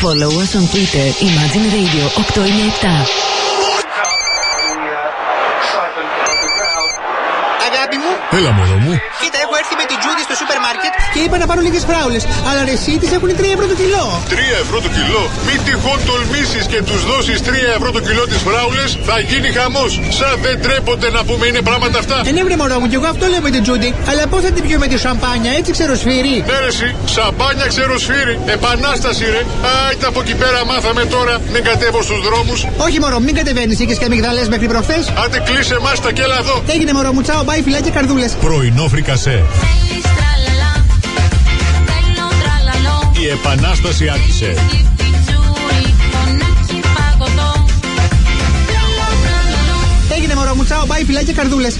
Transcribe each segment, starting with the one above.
Follow us on Twitter Imagine Radio 897. Έλα μόνο μου. Κοίτα, έχω έρθει με την Τζούντι στο σούπερ μάρκετ και είπα να πάρω λίγες φράουλες. Αλλά ρε, εσύ τι έχουν 3 ευρώ το κιλό. 3 ευρώ το κιλό. Μην τυχόν τολμήσεις και τους δώσεις 3 ευρώ το κιλό τις φράουλες, θα γίνει χαμός. Σαν δεν τρέπονται να πούμε είναι πράγματα αυτά. Ε, ναι, βρε μωρό μου, και εγώ αυτό λέω με την Τζούντι. Αλλά πώς θα την πιω με τη σαμπάνια, έτσι ξεροσφύρι. Ναι, ρε, εσύ, σαμπάνια ξεροσφύρι. Επανάσταση, ρε. Άιτα από εκεί πέρα μάθαμε τώρα. Μην κατέβω στους δρόμους. Όχι, μωρό, μην κατεβαίνεις, είχες και αμυγδαλές μέχρι προχθές. Άντε κλείσε μα τα κέλα εδώ. Έγινε, μωρό μου, τσάω, μπάει φυλάκια καρδούλες. Πρωινό φρικασέ. Η επανάσταση άρχισε. Έγινε μωρό μου, τσάω, μπάει φυλάκια καρδούλες.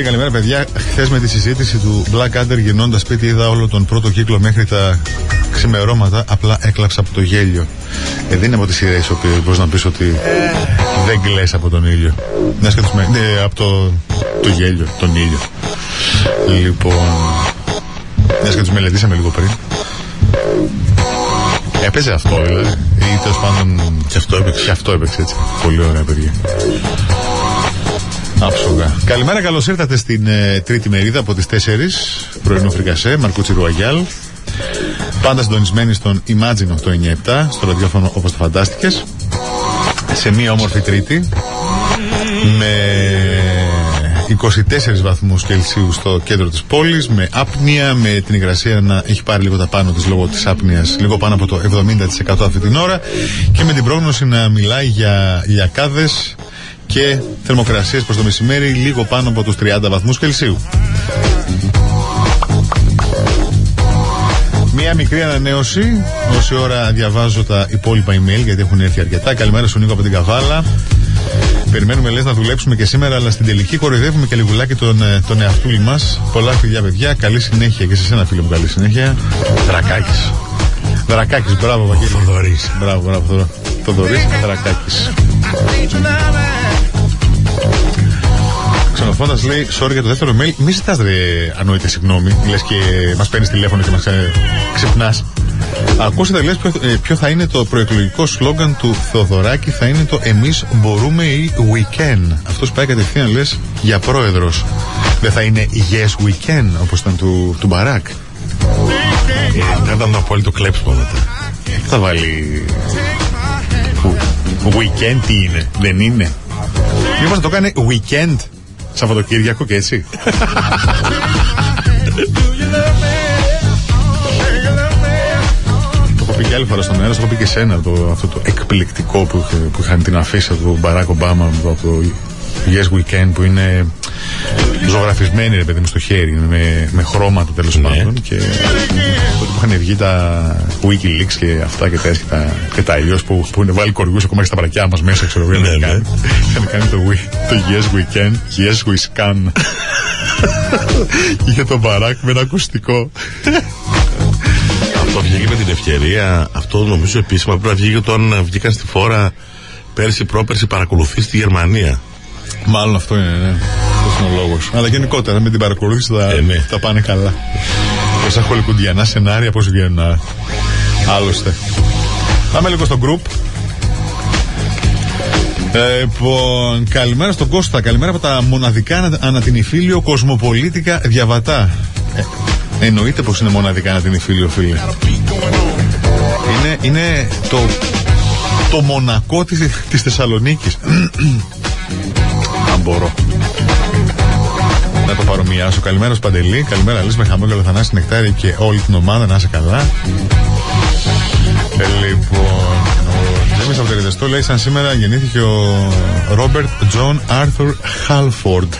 Γιάννη λέει καλημέρα, παιδιά. Χθες με τη συζήτηση του Black Adder γυρνώντας σπίτι, είδα όλο τον πρώτο κύκλο μέχρι τα ξημερώματα. Απλά έκλαψα από το γέλιο. Ε, δεν είναι από τις σειρές οποίες μπορείς να πεις ότι δεν κλε από τον ήλιο. Ναι, από το, το γέλιο, τον ήλιο. Λοιπόν. Μια και του μελετήσαμε λίγο πριν. Έπαιζε αυτό δηλαδή. Ή τέλος πάντων. Και αυτό έπαιξε. Και αυτό έπαιξε έτσι. Πολύ ωραία παιδιά. Άψογα. Καλημέρα, καλώς ήρθατε στην ε, τρίτη μερίδα από τις 4 πρωινό φρικασέ, Μαρκούτσι Ρουαγιάλ. Πάντα συντονισμένοι στον Imagine 897, στο ραδιόφωνο όπως το φαντάστηκες. Σε μία όμορφη τρίτη. Με 24 βαθμούς Κελσίου στο κέντρο της πόλης με άπνοια, με την υγρασία να έχει πάρει λίγο τα πάνω της λόγω της άπνοιας λίγο πάνω από το 70% αυτή την ώρα και με την πρόγνωση να μιλάει για λιακάδες και θερμοκρασίες προς το μεσημέρι λίγο πάνω από τους 30 βαθμούς Κελσίου. Μία μικρή ανανέωση. Όση ώρα διαβάζω τα υπόλοιπα email γιατί έχουν έρθει αρκετά. Καλημέρα στον Νίκο από την Καβάλα. Περιμένουμε λες να δουλέψουμε και σήμερα, αλλά στην τελική κοροϊδεύουμε και λιγουλάκι τον, ε, τον εαυτούλη μας. Πολλά φιλιά, παιδιά. Καλή συνέχεια και σε ένα φίλο μου, καλή συνέχεια. Δρακάκης. Δρακάκης, μπράβο, Βαγγέλη. Θοδωρής. Μπράβο, μπράβο. Θοδωρή, Δρακάκη. Ξενοφώντα λέει: Sorry για το δεύτερο mail. Μη ζητάς ρε ανόητε συγγνώμη. Λες και μας παίρνεις τηλέφωνο και μας ξυπνάς. Ακούσατε λες ποιο, ε, ποιο θα είναι το προεκλογικό σλόγκαν του Θεοδωράκη θα είναι το εμείς μπορούμε ή we can. Αυτός πάει κατευθείαν λες για πρόεδρος. Δεν θα είναι yes we can όπως ήταν του, του Μπαράκ. Ε, θα ήταν το απόλυτο κλέψιμο μετά. Θα βάλει... Weekend τι είναι, δεν είναι. Μήπως να το κάνει weekend Σαββατοκύριακο και έτσι; πει και άλλη φορά στον αέρα, το έχω πει και σένα το, αυτό το εκπληκτικό που, που είχαν την αφίσα του Μπαράκ Ομπάμα από το Yes Weekend που είναι ζωγραφισμένη ρε παιδί μου στο χέρι με, με χρώματα τέλος ναι. πάντων και τότε που είχαν βγει τα Wikileaks και αυτά και τα, και τα, και τα αλλιώς που, που είναι βάλει κοργούς ακόμα και στα παρακιά μας μέσα ξέρω εγώ ναι, ναι. είχαν κάνει το, το Yes Weekend Yes We Scan είχε τον Μπαράκ με ένα ακουστικό αυτό βγήκε με την ευκαιρία. Αυτό νομίζω επίσημα πρέπει να βγει όταν βγήκαν στη φόρα πέρσι πρόπερσι παρακολουθείς στη Γερμανία. Μάλλον αυτό είναι, ναι. Αυτό είναι ο λόγο. Αλλά γενικότερα με την παρακολούθηση θα, ε, ναι. θα πάνε καλά. Πόσα χολικουντιανά σενάρια, πώς βγαίνουν. Άλλωστε. Πάμε λίγο στο group. Ε, λοιπόν, καλημέρα στον Κώστα. Καλημέρα από τα μοναδικά ανατινηφίλιο κοσμοπολίτικα διαβατά. Ε, Εννοείται πως είναι μοναδικά να την υφίλιο φίλε. Είναι, είναι το, το Μονακό της, της Θεσσαλονίκης. Αν μπορώ. Να το παρομοιάσω. Καλημέρα Παντελή. Καλημέρα Λύση με χαμόγελο Θανάση Νεκτάρη και όλη την ομάδα. Να είσαι καλά. Ε, λοιπόν, ο Τζέμις από το λέει σαν σήμερα γεννήθηκε ο Ρόμπερτ Τζον Άρθουρ Χάλφορντ.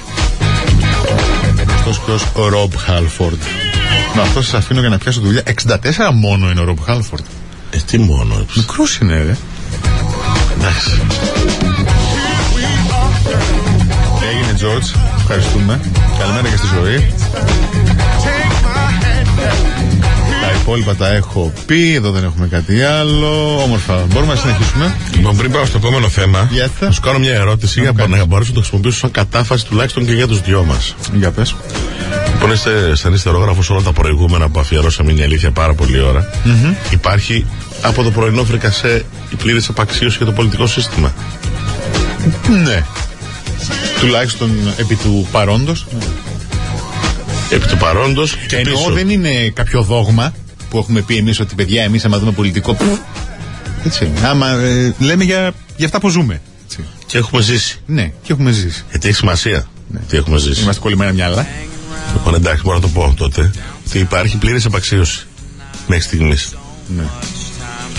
Γνωστός και ως Ρομπ Χάλφορντ. Με αυτό σας αφήνω για να πιάσω δουλειά. 64 μόνο είναι ο Ρομπ Χάλφορντ. Ε, τι μόνο. Μικρός είναι, ρε. Εντάξει. Έγινε, Τζορτζ. Ευχαριστούμε. Καλημέρα και στη ζωή. Τα υπόλοιπα τα έχω πει. Εδώ δεν έχουμε κάτι άλλο. Όμορφα. Μπορούμε να συνεχίσουμε. Λοιπόν, πριν πάω στο επόμενο θέμα, θα σου κάνω μια ερώτηση για να μπορέσω να το χρησιμοποιήσω σαν κατάφαση τουλάχιστον και για τους δυο μας. Για πες. Λοιπόν, είστε σαν ιστερόγραφος όλα τα προηγούμενα που αφιερώσαμε, είναι η αλήθεια πάρα πολύ ώρα. Mm-hmm. Υπάρχει από το πρωινό φρικασέ η πλήρης απαξίωση για το πολιτικό σύστημα. Ναι. Τουλάχιστον επί του παρόντος. Επί του παρόντος. Και εννοώ πίσω. δεν είναι κάποιο δόγμα που έχουμε πει εμείς ότι παιδιά, εμείς άμα δούμε πολιτικό. Έτσι. Άμα ε, λέμε για, για αυτά που ζούμε. Έτσι. Και έχουμε ζήσει. Ναι, και έχουμε ζήσει. Γιατί έχει σημασία. Ναι. Τι έχουμε ζήσει. Είμαστε κολλημένα μυαλά. Λοιπόν, εντάξει, μπορώ να το πω τότε. Ότι υπάρχει πλήρης απαξίωση μέχρι στιγμής. Ναι.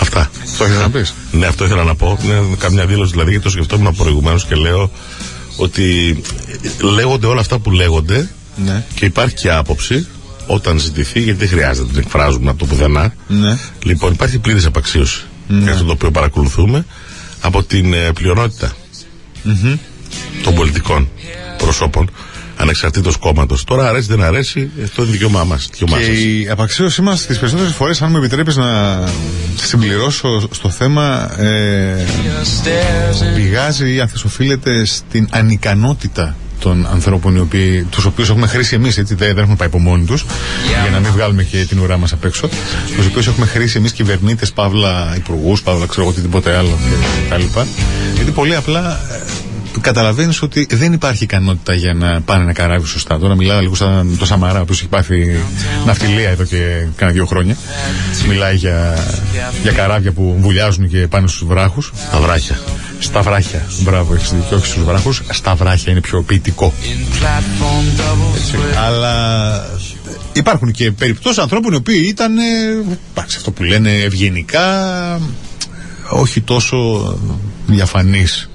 Αυτά. Αυτό ήθελα να πεις. Ναι, αυτό ήθελα να πω. Είναι καμιά δήλωση δηλαδή, γιατί το σκεφτόμουν προηγουμένως και λέω ότι λέγονται όλα αυτά που λέγονται ναι. και υπάρχει και άποψη όταν ζητηθεί, γιατί δεν χρειάζεται να την εκφράζουμε από το πουθενά. Ναι. Λοιπόν, υπάρχει πλήρης απαξίωση. Ναι. Αυτό το οποίο παρακολουθούμε από την ε, πλειονότητα mm-hmm. των πολιτικών προσώπων ανεξαρτήτως κόμματος. Τώρα αρέσει δεν αρέσει, αυτό είναι δικαίωμά μας. Και η απαξίωσή μας τις περισσότερες φορές, αν μου επιτρέπεις να συμπληρώσω στο θέμα, ε, πηγάζει ή αν θες οφείλεται στην ανικανότητα των ανθρώπων του οποίοι, τους οποίους έχουμε χρήσει εμείς έτσι δεν, δεν έχουμε πάει από μόνοι τους για να μην βγάλουμε και την ουρά μας απ' έξω τους οποίους έχουμε χρήσει εμείς κυβερνήτες παύλα υπουργούς, παύλα ξέρω εγώ οτιδήποτε άλλο και γιατί πολύ απλά ε, καταλαβαίνεις ότι δεν υπάρχει ικανότητα για να πάνε να καράβει σωστά. Τώρα μιλάω λίγο σαν το Σαμαρά που έχει πάθει ναυτιλία εδώ και κάνα δύο χρόνια. Μιλάει για, για καράβια που βουλιάζουν και πάνε στους βράχους. Στα βράχια. Στα βράχια. Μπράβο, έχεις δίκιο, όχι στου βράχους. Στα βράχια είναι πιο ποιητικό. Έτσι. Αλλά υπάρχουν και περιπτώσεις ανθρώπων οι οποίοι ήταν, αυτό που λένε, ευγενικά, όχι τόσο διαφανείς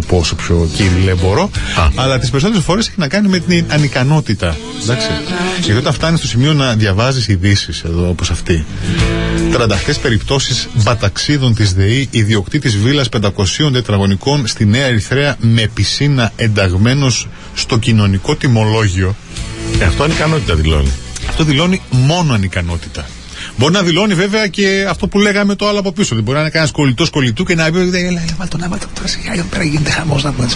το πόσο πιο κύριε μπορώ. Αλλά τις περισσότερες φορές έχει να κάνει με την ανικανότητα. Εντάξει. Γιατί όταν φτάνεις στο σημείο να διαβάζεις ειδήσεις εδώ όπως αυτή. Τρανταχτές περιπτώσεις μπαταξίδων της ΔΕΗ, ιδιοκτήτης βίλας 500 τετραγωνικών στη Νέα Ερυθρέα με πισίνα ενταγμένος στο κοινωνικό τιμολόγιο. Ε, αυτό ανικανότητα δηλώνει. Αυτό δηλώνει μόνο ανικανότητα. Μπορεί να δηλώνει βέβαια και αυτό που λέγαμε το άλλο από πίσω. Δηλαδή μπορεί να είναι κανένας κολλητός κολλητού και να πει: Έλα, έλα, βάλ τον άβαλ τώρα σιγά, πέρα γίνεται χαμός να πούμε.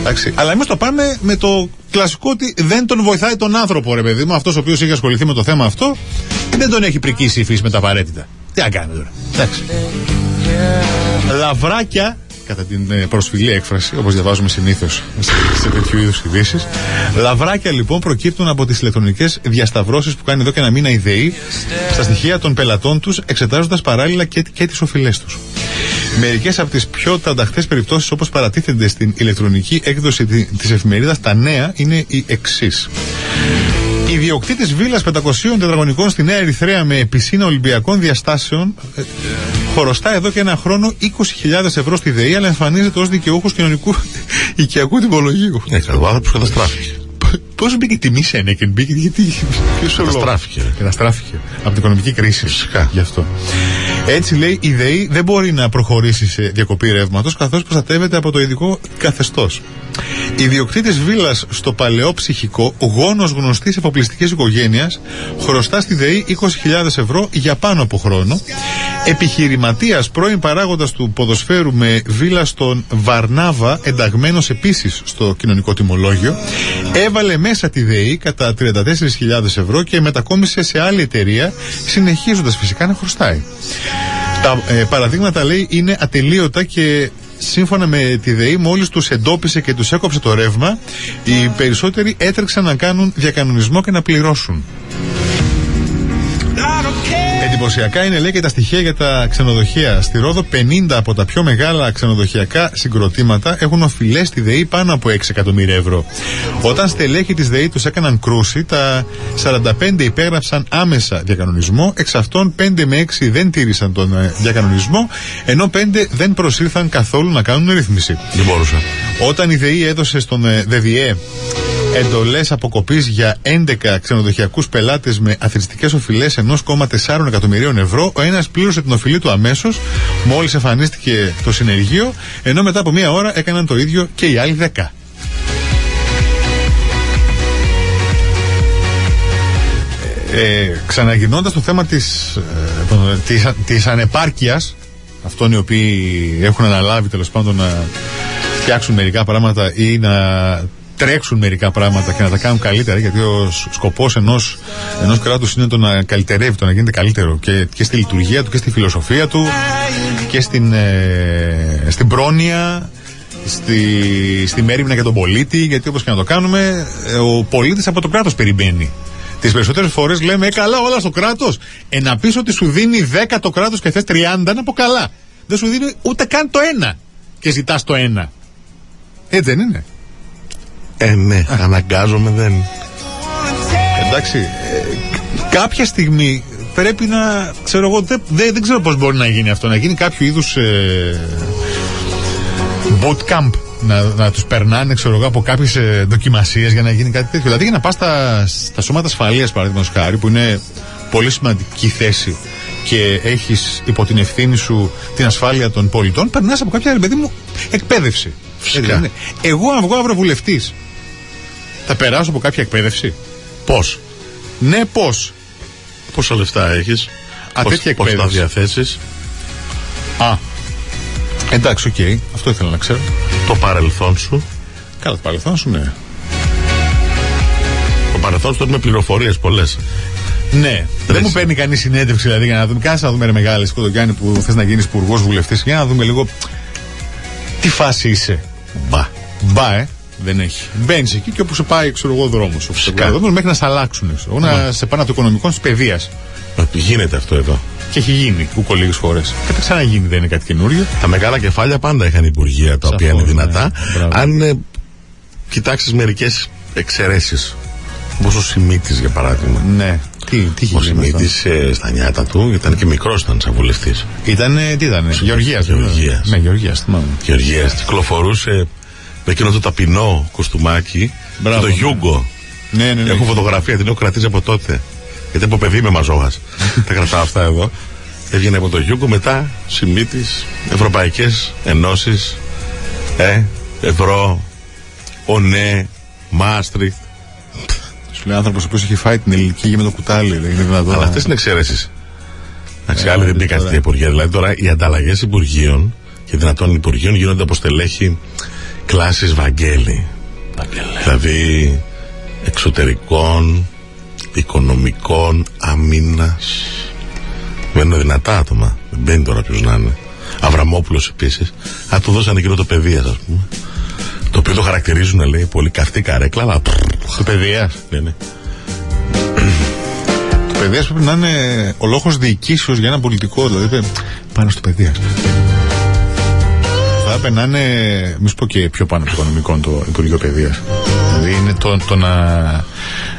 Εντάξει. Αλλά εμείς το πάμε με το κλασικό ότι δεν τον βοηθάει τον άνθρωπο, ρε παιδί μου. Αυτός ο οποίος έχει ασχοληθεί με το θέμα αυτό δεν τον έχει πρικήσει η φύση με τα απαραίτητα. Τι να κάνει τώρα. Εντάξει. Λαβράκια κατά την ε, προσφυλή έκφραση, όπως διαβάζουμε συνήθως σε τέτοιου είδους ειδήσεις. Λαβράκια λοιπόν προκύπτουν από τις ηλεκτρονικέ διασταυρώσεις που κάνει εδώ και ένα μήνα η ΔΕΗ στα στοιχεία των πελατών τους, εξετάζοντας παράλληλα και, και τις οφειλές τους. Μερικές από τις πιο τανταχτές περιπτώσεις όπως παρατίθενται στην ηλεκτρονική έκδοση τη εφημερίδας Τα Νέα είναι οι εξής. Ιδιοκτήτη βίλας 500 τετραγωνικών στη Νέα Ερυθρέα με πισίνα Ολυμπιακών διαστάσεων ε, χωροστά εδώ και ένα χρόνο 20.000 ευρώ στη ΔΕΗ, αλλά εμφανίζεται ως δικαιούχος κοινωνικού οικιακού τυπολογίου. Ναι, ο άνθρωπος καταστράφηκε. Πώς μπήκε η τιμή σε και μπήκε, γιατί. Ποιος καταστράφηκε. Καταστράφηκε. Από την οικονομική κρίση. Φυσικά. Γι' αυτό. Έτσι λέει, η ΔΕΗ δεν μπορεί να προχωρήσει σε διακοπή ρεύματος, καθώς προστατεύεται από το ειδικό καθεστώς. Ιδιοκτήτη βίλας στο παλαιό ψυχικό, γόνος γνωστής εφοπλιστικής οικογένειας, χρωστά στη ΔΕΗ 20.000 ευρώ για πάνω από χρόνο. Επιχειρηματίας πρώην παράγοντας του ποδοσφαίρου με βίλα στον Βαρνάβα, ενταγμένος επίσης στο κοινωνικό τιμολόγιο, έβαλε μέσα τη ΔΕΗ κατά 34.000 ευρώ και μετακόμισε σε άλλη εταιρεία, συνεχίζοντας φυσικά να χρωστάει. Τα ε, παραδείγματα λέει είναι ατελείωτα και σύμφωνα με τη ΔΕΗ, μόλις τους εντόπισε και τους έκοψε το ρεύμα, οι περισσότεροι έτρεξαν να κάνουν διακανονισμό και να πληρώσουν. Εντυπωσιακά είναι λέει και τα στοιχεία για τα ξενοδοχεία. Στη Ρόδο 50 από τα πιο μεγάλα ξενοδοχειακά συγκροτήματα έχουν οφειλές στη ΔΕΗ πάνω από 6 εκατομμύρια ευρώ. Όταν στελέχοι της ΔΕΗ τους έκαναν κρούση, τα 45 υπέγραψαν άμεσα διακανονισμό, εξ αυτών 5 με 6 δεν τήρησαν τον ε, διακανονισμό, ενώ 5 δεν προσήλθαν καθόλου να κάνουν ρύθμιση. Δεν μπορούσα. Όταν η ΔΕΗ έδωσε στον ε, ΔΔΕ εντολές αποκοπής για 11 ξενοδοχειακούς πελάτες με αθρηστικές οφειλές 1,4 εκατομμυρίων ευρώ. Ο ένας πλήρωσε την οφειλή του αμέσως, μόλις εμφανίστηκε το συνεργείο, ενώ μετά από μία ώρα έκαναν το ίδιο και οι άλλοι 10. Ε, ξαναγυρνώντας το θέμα της, ε, της, της ανεπάρκειας αυτών οι οποίοι έχουν αναλάβει τέλος πάντων να φτιάξουν μερικά πράγματα ή να τρέξουν μερικά πράγματα και να τα κάνουν καλύτερα γιατί ο σκοπός ενός, ενός κράτους είναι το να καλυτερεύει, το να γίνεται καλύτερο και, και στη λειτουργία του και στη φιλοσοφία του και στην, ε, στην πρόνοια στη, στη μέρημνα για τον πολίτη γιατί όπως και να το κάνουμε ε, ο πολίτης από το κράτος περιμένει τις περισσότερες φορές λέμε, Ε, καλά, όλα στο κράτος. Ε, να πεις ότι σου δίνει 10 το κράτος και θες 30, να πω καλά. Δεν σου δίνει ούτε καν το ένα και ζητάς το ένα. Έτσι δεν είναι. Ε, ναι, αναγκάζομαι δεν. Εντάξει, ε, κάποια στιγμή πρέπει να. ξέρω εγώ, δεν, δεν, ξέρω πώς μπορεί να γίνει αυτό. Να γίνει κάποιο είδους ε, bootcamp. Να, να τους περνάνε, ξέρω εγώ, από κάποιες ε, δοκιμασίες για να γίνει κάτι τέτοιο. Δηλαδή για να πας στα, στα σώματα ασφαλείας, παραδείγματος χάρη, που είναι πολύ σημαντική θέση και έχεις υπό την ευθύνη σου την ασφάλεια των πολιτών, περνάς από κάποια, παιδί μου, εκπαίδευση. Φυσικά. Εγώ, αν βγω αύριο Θα περάσω από κάποια εκπαίδευση; Πώς; Ναι, πώς; Πόσα λεφτά έχεις; Α, τέτοια Πώς θα εκπαίδευση. διαθέσεις; Α. Εντάξει, οκ. Αυτό ήθελα να ξέρω. Το παρελθόν σου; Καλά, το παρελθόν σου, ναι. Το παρελθόν σου με πληροφορίες πολλές. Ναι. Δεν Ρε, μου εσύ. παίρνει κανείς συνέντευξη δηλαδή για να δούμε. Κάτσε να δούμε ρε μεγάλη Σκοτογιάννη που θες να γίνεις υπουργός βουλευτής. Για να δούμε λίγο. Τι φάση είσαι. Μπα. Μπα, ε. Δεν έχει. Μπαίνεις εκεί και όπου σε πάει, ξέρω εγώ, δρόμος. Φυσικά. μέχρι να σε αλλάξουν. Ξέρω, εγώ, να σε πάνε από το οικονομικό της παιδείας. Γίνεται αυτό εδώ. Και έχει γίνει ούκο λίγες φορές. Και θα ξαναγίνει, δεν είναι κάτι καινούριο. Τα μεγάλα κεφάλια πάντα είχαν υπουργεία τα οποία Σαφώς, είναι δυνατά. ναι. Μπράβο. Αν ε, κοιτάξεις μερικές εξαιρέσεις. Όπως ο Σιμίτης για παράδειγμα. Ναι. Τι, τι είχε Ο γίνει. αυτό; Σιμίτης στα νιάτα του ήταν και μικρός, ήταν σαν βουλευτής. Ήταν, τι ήταν, Γεωργίας. Γεωργίας. Ναι, Γεωργίας, θυμάμαι. Γεωργίας κυκλοφορούσε με εκείνο το ταπεινό κοστουμάκι Μπράβο, και το ναι. Γιούγκο. Ναι, ναι, ναι. Έχω φωτογραφία, την έχω κρατήσει από τότε. Γιατί από παιδί είμαι μαζόχας. Τα κρατάω αυτά εδώ. Έβγαινε από το Γιούγκο μετά Σιμίτη, Ευρωπαϊκές Ενώσεις, ε, Ευρώ, ΟΝΕ, Μάστριχτ. Σου λέει άνθρωπος ο οποίος έχει φάει την ελληνική γη με το κουτάλι. Δεν είναι δυνατόν. Αλλά αυτές είναι εξαιρέσεις. Εντάξει, Ε, άλλοι δεν άντε μπήκαν τώρα. στην υπουργεία. Δηλαδή τώρα οι ανταλλαγές υπουργείων και δυνατών υπουργείων γίνονται από στελέχη κλάση Βαγγέλη. Δηλαδή εξωτερικών, οικονομικών, αμήνας. Μένουν δυνατά άτομα. Δεν μπαίνει τώρα ποιος να είναι. Αβραμόπουλος επίσης. Α, του δώσανε εκείνο το παιδεία, ας πούμε. Το οποίο το χαρακτηρίζουν, λέει, πολύ καυτή καρέκλα, αλλά. Το παιδεία. Ναι, ναι. Το παιδεία πρέπει να είναι ο λόγο διοικήσεως για ένα πολιτικό. Δηλαδή πρέπει- πάνω στο παιδεία. Θα έπρεπε να είναι, μη σου πω και πιο πάνω από το οικονομικό το Υπουργείο Παιδείας. Δηλαδή είναι το, το να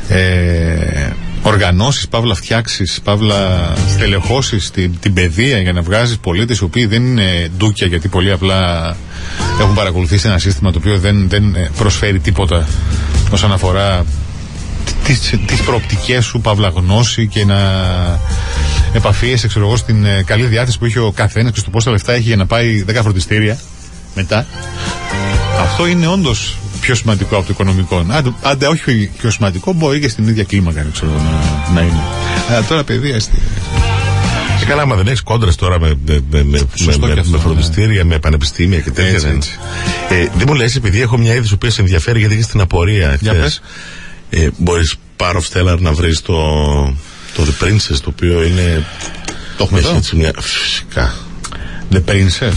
ε, οργανώσεις, παύλα φτιάξεις, παύλα στελεχώσεις την, την παιδεία για να βγάζεις πολίτες οι οποίοι δεν είναι ντούκια γιατί πολύ απλά έχουν παρακολουθήσει ένα σύστημα το οποίο δεν, δεν ε, προσφέρει τίποτα όσον αφορά τις, τις προοπτικές σου, παύλα γνώση και να επαφίεσαι, ξέρω εγώ, στην ε, καλή διάθεση που έχει ο καθένας και στο πόσα λεφτά έχει για να πάει 10 φροντιστήρια μετά. Αυτό είναι όντως πιο σημαντικό από το οικονομικό. Άντε, άντε όχι πιο σημαντικό, μπορεί και στην ίδια κλίμακα ξέρω, εγώ, να, να είναι. Αλλά τώρα παιδεία. στη- Και καλά, άμα δεν έχεις κόντρες τώρα με, με, με, με, Σωστό με, και αυτό, με ναι. φροντιστήρια, με πανεπιστήμια και τέτοια. Έτσι, δεν- έτσι. Ε, δεν μου λες, επειδή έχω μια είδηση που σε ενδιαφέρει γιατί έχει την απορία. Για χθες. Ε, Μπορείς Power of Stellar να βρεις το, το The Princess, το οποίο είναι. Το έχουμε έχει εδώ; έτσι μια. Φυσικά. The Princess.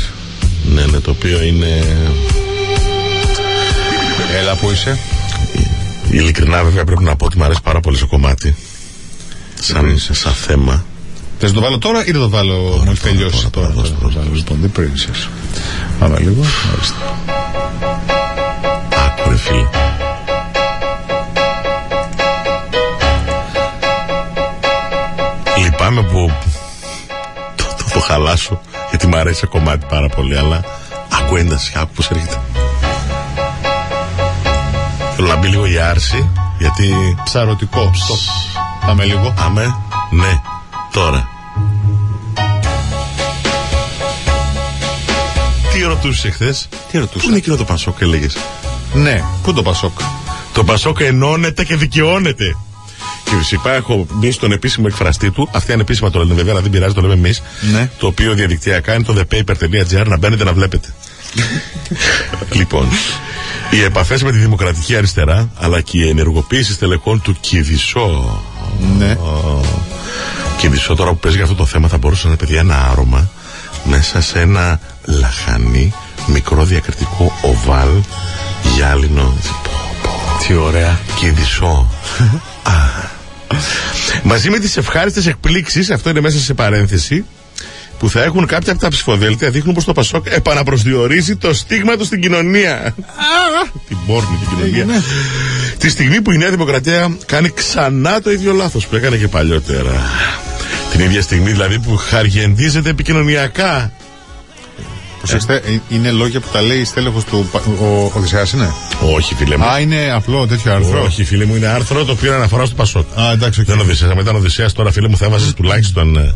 Ναι, ναι, το οποίο είναι. Έλα που είσαι; Ειλικρινά, βέβαια, πρέπει να πω ότι μου αρέσει πάρα πολύ στο κομμάτι. Σαν, Princess. σαν θέμα. Θες να το βάλω τώρα ή να το βάλω μόλι τώρα, τελειώσει. τώρα, τώρα, θα τώρα, το βάλω. Λοιπόν, The Princess. Πάμε λίγο. Ορίστε. Άκου, ρε φίλε. Λυπάμαι που το, το, το χαλάσω γιατί μου αρέσει το κομμάτι πάρα πολύ αλλά άκου ένταση, άκου πως έρχεται Θέλω να μπει λίγο η άρση γιατί Ψαρωτικό. Στοπ. Πάμε λίγο. άμε ναι τώρα Τι ρωτούσες χθε, Τι ρωτούσα; Πού είναι εκείνο το Πασόκ, έλεγες; Ναι, πού το Πασόκ; Το Πασόκ ενώνεται και δικαιώνεται. Και φυσικά έχω μπει στον επίσημο εκφραστή του. Αυτή είναι επίσημα το λένε βέβαια, αλλά δεν πειράζει, το λέμε εμείς. Ναι. Το οποίο διαδικτυακά είναι το thepaper.gr να μπαίνετε να βλέπετε. λοιπόν, οι επαφές με τη Δημοκρατική Αριστερά αλλά και η ενεργοποίηση στελεχών του Κιδισό. Ναι. Κιδισό τώρα που παίζει για αυτό το θέμα θα μπορούσε να είναι παιδιά ένα άρωμα μέσα σε ένα λαχανί μικρό διακριτικό οβάλ γυάλινο. Τι ωραία. Κιδισό. Α. Μαζί με τις ευχάριστες εκπλήξεις, αυτό είναι μέσα σε παρένθεση, που θα έχουν κάποια από τα ψηφοδέλτια δείχνουν πως το Πασόκ επαναπροσδιορίζει το στίγμα του στην κοινωνία. την πόρνη την κοινωνία. Έγινε. Τη στιγμή που η Νέα Δημοκρατία κάνει ξανά το ίδιο λάθος που έκανε και παλιότερα. Την ίδια στιγμή δηλαδή που χαριεντίζεται επικοινωνιακά. Προσέξτε, ε, είναι λόγια που τα λέει στέλεχος του. Πα- Ο Οδυσσέας είναι; Όχι φίλε μου. Α, είναι απλό τέτοιο άρθρο; Όχι φίλε μου, είναι άρθρο το οποίο αναφορά στο Πασόκ. Α, εντάξει, οκ. Δεν Οδυσσέας, αν ήταν Οδυσσέας τώρα φίλε μου θα έβαζες τουλάχιστον ε,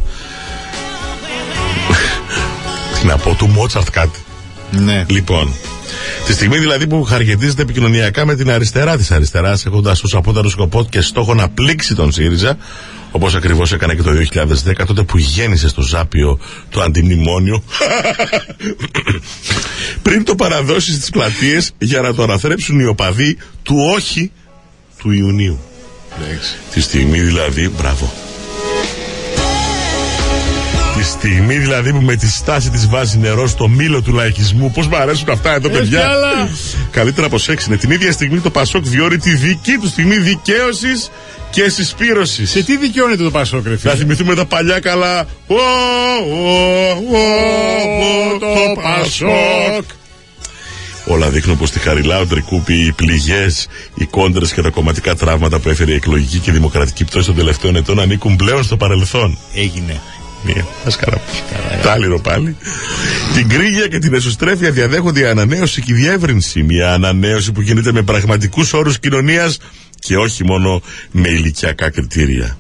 τι να πω, του Μότσαρτ κάτι. Ναι. Λοιπόν, Τη στιγμή δηλαδή που χαριεντίζεται επικοινωνιακά με την αριστερά της αριστεράς, έχοντας ως απώτερο σκοπό και στόχο να πλήξει τον ΣΥΡΙΖΑ, όπως ακριβώς έκανε και το 2010, τότε που γέννησε στο Ζάπιο το αντιμνημόνιο, πριν το παραδώσεις στις πλατείες για να το αναθρέψουν οι οπαδοί του όχι του Ιουνίου. Τη στιγμή δηλαδή, μπράβο. Τη στιγμή δηλαδή που με τη στάση της βάζει νερό στο μήλο του λαϊκισμού. Πώς μου αρέσουν αυτά εδώ, παιδιά. Καλύτερα προσέξτε. Την ίδια στιγμή το Πασόκ βιώνει τη δική του στιγμή δικαίωσης και συσπήρωσης. Σε τι δικαιώνεται το Πασόκ, ρε φίλε; Θα θυμηθούμε τα παλιά καλά. Ω, ω, ω, το Πασόκ. Όλα δείχνουν πως τη Χαριλάου Τρικούπη, οι πληγές, οι κόντρες και τα κομματικά τραύματα που έφερε η εκλογική και δημοκρατική πτώση των τελευταίων ετών ανήκουν πλέον στο παρελθόν. Έγινε. Μία, ασκαρά. Τάλιρο πάλι. Την κρίγια και την εσωστρέφεια διαδέχονται η ανανέωση και η διεύρυνση. Μια ανανέωση που γίνεται με πραγματικούς όρους κοινωνίας και όχι μόνο με ηλικιακά κριτήρια.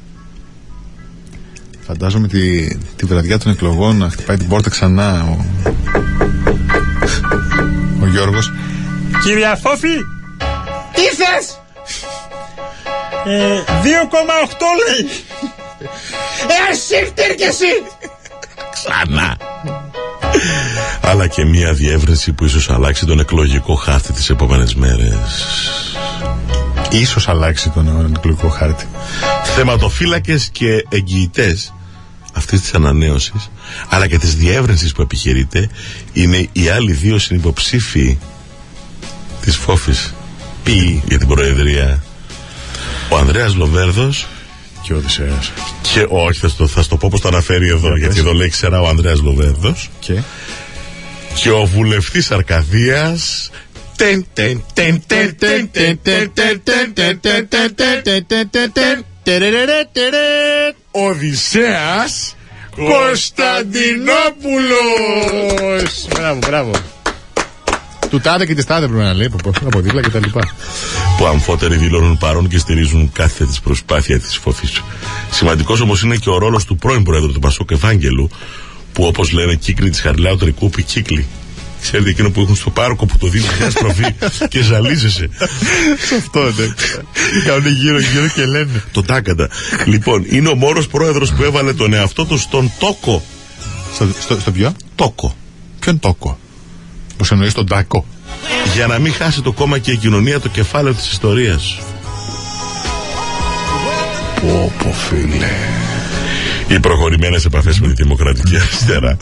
Φαντάζομαι τη, τη βραδιά των εκλογών να χτυπάει την πόρτα ξανά ο, ο Γιώργος. Κυρία Φόφη, Τι θες! ε, 2,8 λέει. Ε, σύφτερ κι εσύ! Ξανά. Αλλά και μια διεύρυνση που ίσως αλλάξει τον εκλογικό χάρτη τις επόμενες μέρες. Ίσως αλλάξει τον εκλογικό χάρτη. Θεματοφύλακες και εγγυητές αυτής της ανανέωσης αλλά και της διεύρυνσης που επιχειρείται είναι οι άλλοι δύο συνυποψήφοι της Φόφης Ποιοι για την Προεδρία ο Ανδρέας Λοβέρδος Και ο Οδυσσέας. Και όχι, θα στο, θα στο πω πώ το αναφέρει εδώ, γιατί εδώ λέει ξερά ο Ανδρέα Λοβέρδο. και Και ο βουλευτή Αρκαδία Οδυσσέας Κωνσταντινόπουλος Μπράβο, μπράβο του τάδε και της τάδε πρέπει να λέει από, από δίπλα και τα λοιπά. που αμφότεροι δηλώνουν παρόν και στηρίζουν κάθε της προσπάθεια της φόφης. Σημαντικός όμως είναι και ο ρόλος του πρώην Πρόεδρου του Πασόκ Ευάγγελου, που όπως λένε κύκλοι της Χαριλάου Τρικούπη, κύκλοι. Ξέρετε εκείνο που έχουν στο πάρκο που το δίνει μια στροφή και ζαλίζεσαι. Αυτό ναι. Κάνουν γύρω γύρω και λένε. το τάκατα. λοιπόν, είναι ο μόρος πρόεδρος που έβαλε τον εαυτό του στον τόκο. Στο, στο, στο ποιο; Τόκο. Ποιον τόκο; Πώ εννοείς τον τάκο. Για να μην χάσει το κόμμα και η κοινωνία το κεφάλαιο της ιστορίας. Πω, πω, φίλε. οι προχωρημένες επαφές με τη Δημοκρατική Αριστερά.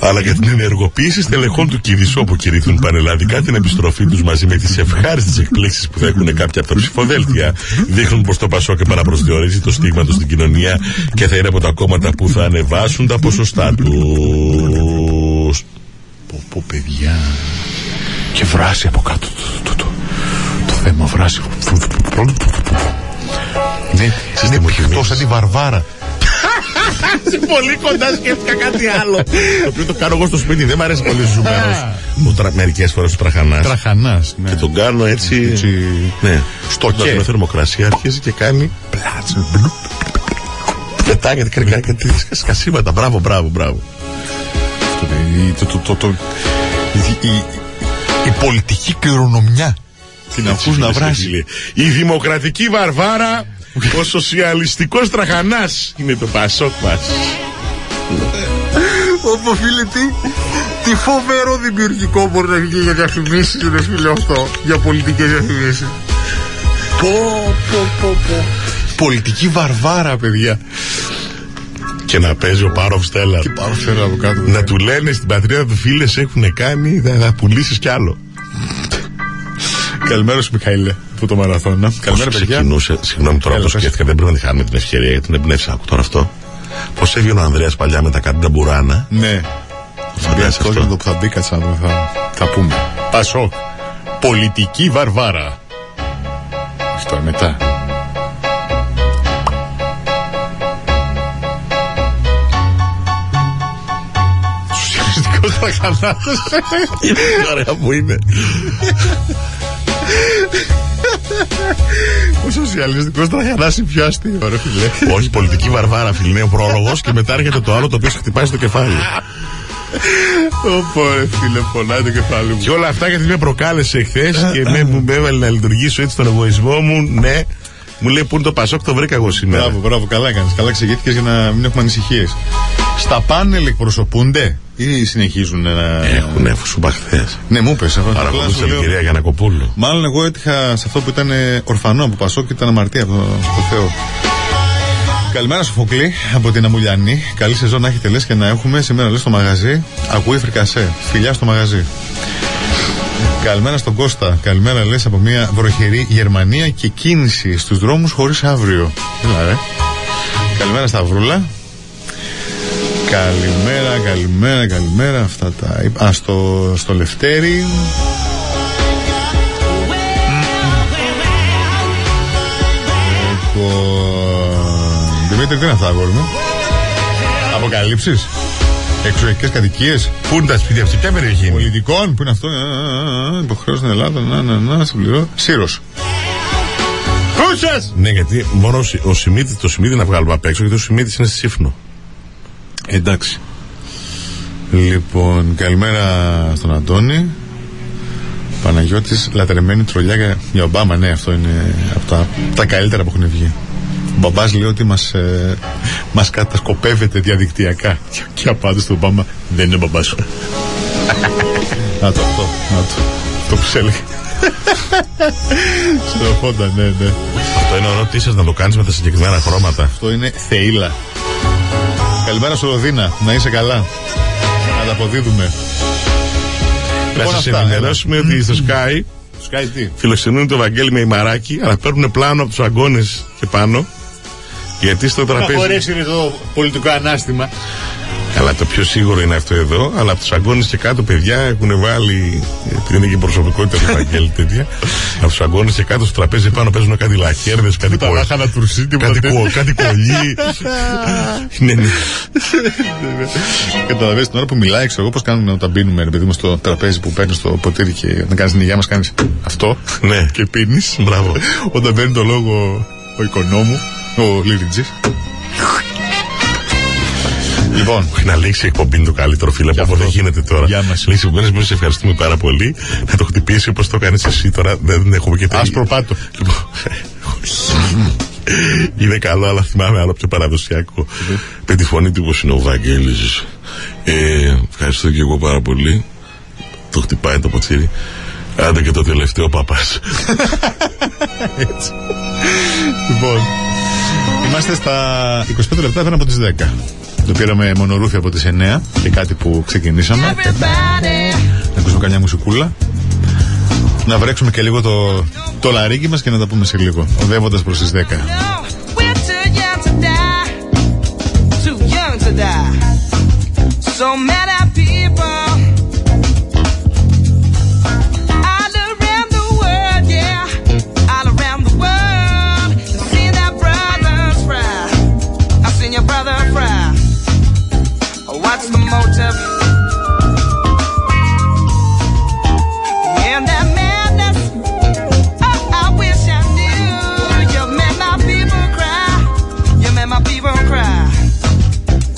αλλά και την ενεργοποίηση στελεχών του Κυδισό που κηρύχθουν πανελλαδικά την επιστροφή τους μαζί με τις ευχάριστες εκπλήξεις που θα έχουν κάποια από τα ψηφοδέλτια. Δείχνουν πως το Πασόκ επαναπροσδιορίζει το στίγμα τους στην κοινωνία και θα είναι από τα κόμματα που θα ανεβάσουν τα ποσοστά τους. Πω, πω, παιδιά. Και βράσει από κάτω το, το, το, το θέμα βράσει. Ναι, είναι πηχτό σαν τη Βαρβάρα. πολύ κοντά σκέφτηκα κάτι άλλο. το οποίο το κάνω εγώ στο σπίτι, δεν μου αρέσει πολύ ζουμένο. Μερικέ φορέ ο τραχανά. Τραχανά. Ναι. Και τον κάνω έτσι. Έτσι, Ναι. στο Όταν και. με θερμοκρασία αρχίζει και κάνει. Πετάει γιατί κάνει κάτι τέτοια σκασίματα. Μπράβο, μπράβο, μπράβο. Το, το, το, το, η, η, η πολιτική κληρονομιά. Την ακούς να Φίλες και βράσει. φίλοι. Η δημοκρατική βαρβάρα, ο σοσιαλιστικός τραχανάς είναι το πασόκ μας. Όπω φίλε, τι, τι φοβερό δημιουργικό μπορεί να βγει για διαφημίσεις, ρε φίλε αυτό. Για πολιτικές διαφημίσεις. Πω, πω, πω, πω. Πολιτική βαρβάρα, παιδιά. Και να παίζει ο Πάροφ Στέλλα. Και πάω θέλω από κάτω. Να του λένε στην πατρίδα του φίλες έχουν κάνει, θα, θα πουλήσεις κι άλλο. Καλημέρα σου, Μιχαήλ, από το μαραθώνα. Καλημέρα, Πώς παιδιά. ξεκινούσε, συγγνώμη τώρα Έλα, το πες. σκέφτηκα, δεν πρέπει να τη χάνουμε την ευκαιρία γιατί την εμπνεύσα. Άκου τώρα αυτό. Πώς έβγαινε ο Ανδρέας παλιά με τα καντά μπουράνα. Ναι. Φαντάζεσαι Αυτό αυτό. με το που θα μπει, κάτσα να δω, θα, θα πούμε. Πασόκ. Πολιτική βαρβάρα. Αυτό μετά. Σοσιαλιστικός τραχανάτος. Είναι ωραία που είναι. Ο σοσιαλιστικός τραχανάς είναι πιο αστείο, ρε φίλε. Όχι, πολιτική βαρβάρα, φίλε. Είναι ο πρόλογος και μετά έρχεται το άλλο το οποίο σε χτυπάει στο κεφάλι. Ωπω ρε φίλε, πονάει το κεφάλι μου. Και όλα αυτά γιατί με προκάλεσε εχθέ και με, μου με έβαλε να λειτουργήσω έτσι τον εγωισμό μου. Ναι, μου λέει πού είναι το Πασόκ, το βρήκα εγώ σήμερα. Μπράβο, μπράβο, καλά έκανες. Καλά εξηγήθηκε για να μην έχουμε ανησυχίες. Στα πάνελ εκπροσωπούνται ή συνεχίζουν να. Έχουν σούπα χθε. Ναι, μου πες αυτό. Παρακολούθησα την κυρία Γιανακοπούλου. Μάλλον εγώ έτυχα σε αυτό που ήταν ε, ορφανό από Πασόκ και ήταν αμαρτία από το, το Θεό. Καλημέρα στο Φοκλή από την Αμουλιανή. Καλή σεζόν να έχετε λες και να έχουμε σήμερα λες στο μαγαζί. Ακούει φρικασέ. Φιλιά στο μαγαζί. Καλημέρα στον Κώστα. Καλημέρα λες από μια βροχερή Γερμανία και κίνηση στους δρόμους χωρίς αύριο. Έλα ρε. Καλημέρα στα Βρούλα. Καλημέρα, καλημέρα, καλημέρα. Αυτά τα είπα. Α, στο, στο Λευτέρι. Λοιπόν. Δημήτρη, τι είναι αυτά, αγόρι μου; Αποκαλύψεις; Εξωτερικές κατοικίες; Πού είναι τα σπίτια αυτή, ποια περιοχή είναι; Πολιτικών. Πού είναι αυτό; Υποχρέωση στην Ελλάδα. Να, να, να, συμπληρώ. Σύρος. Κούτσε! Ναι, γιατί μόνο ο, Σι- ο Σιμίτη, το Σιμίτη να βγάλουμε απ' έξω, γιατί ο Σιμίτης είναι στη Σύφνο. Εντάξει. Λοιπόν, καλημέρα στον Αντώνη. Παναγιώτης, λατρεμένη τρολιά για, για Ομπάμα. Ναι, αυτό είναι από τα, τα καλύτερα που έχουν βγει. Ο μπαμπάς λέει ότι μας, ε, μας κατασκοπεύεται διαδικτυακά. Και- Και απάντησε στον Ομπάμα, δεν είναι μπαμπάς σου. να το, αυτό, να το. Το που σε έλεγε. Στροφόντα, ναι, ναι. Αυτό είναι ωραίο τι σας να το κάνεις με τα συγκεκριμένα χρώματα. Αυτό είναι θεήλα. Καλημέρα σου Ροδίνα, να είσαι καλά. Να τα αποδίδουμε. Να Λοιπόν, σα αυτά, ενημερώσουμε ότι στο Sky Sky τι; φιλοξενούν το Βαγγέλη με ημαράκι, αλλά παίρνουν πλάνο από τους αγκώνε και πάνω. Γιατί στο Να τραπέζι. χωρέσει το πολιτικό ανάστημα. Καλά, το πιο σίγουρο είναι αυτό εδώ, αλλά από τους αγκώνε και κάτω, παιδιά έχουν βάλει. Επειδή είναι και η προσωπικότητα του Βαγγέλη τέτοια. από τους αγκώνε και κάτω στο τραπέζι πάνω παίζουν κάτι λαχέρδες, κάτι Τα κο- λάχανα τουρσί, τίποτα Κάτι, τέτοιο. κο, κάτι κολλή. ναι, ναι. Καταλαβαίνεις την ώρα που μιλάει, ξέρω εγώ πώς κάνουμε όταν πίνουμε, ρε παιδί μου, στο τραπέζι που παίρνεις το ποτήρι και να κάνεις την υγεία μας, κάνεις αυτό Ναι. και πίνεις. Μπράβο. όταν παίρνει το λόγο ο οικονόμου, ο Λίριτζη. Λοιπόν, Όχι να λήξει η εκπομπή είναι το καλύτερο φίλε από αυτό. ό,τι γίνεται τώρα. Γεια μας. Λήξει η εκπομπή, σε ευχαριστούμε πάρα πολύ. Να το χτυπήσει όπως το κάνεις εσύ τώρα. Δεν έχουμε και τέτοιο. άσπρο πάτο. Λοιπόν, είναι καλό, αλλά θυμάμαι άλλο πιο παραδοσιακό. Με τη φωνή του όπως είναι ο Βαγγέλης. Ε, ευχαριστώ και εγώ πάρα πολύ. Το χτυπάει το ποτσίρι. Άντε και το τελευταίο παπάς. Λοιπόν, είμαστε στα 25 λεπτά πριν από τις 10. Το πήραμε μονορούφι από τις 9 και κάτι που ξεκινήσαμε. Να ακούσουμε καμιά μουσικούλα. Να βρέξουμε και λίγο το, το λαρίκι μας και να τα πούμε σε λίγο. Οδεύοντας προς τις 10. We're too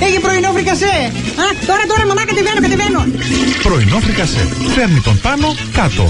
Έχει πρωινό φρικασέ. Α, τώρα, τώρα, μαμά, κατεβαίνω, κατεβαίνω. Πρωινό φρικασέ. Φέρνει τον πάνω κάτω.